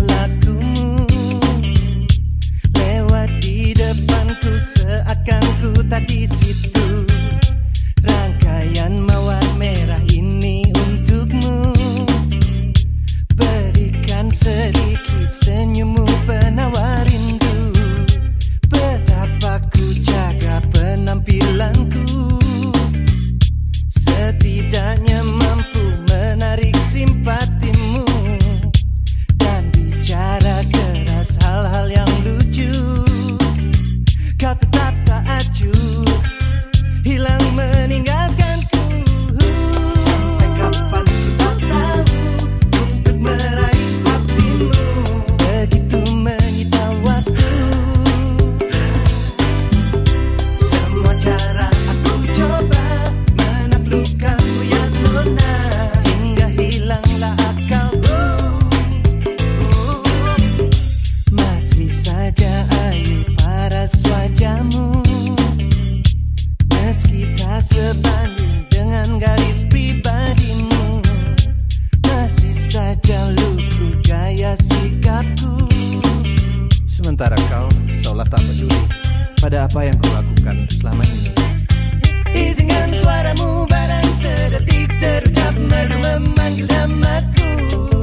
la da da da da pada apa yang kau lakukan selama ini. Izinkan suaramu barang sedetik terucap memanggil namaku.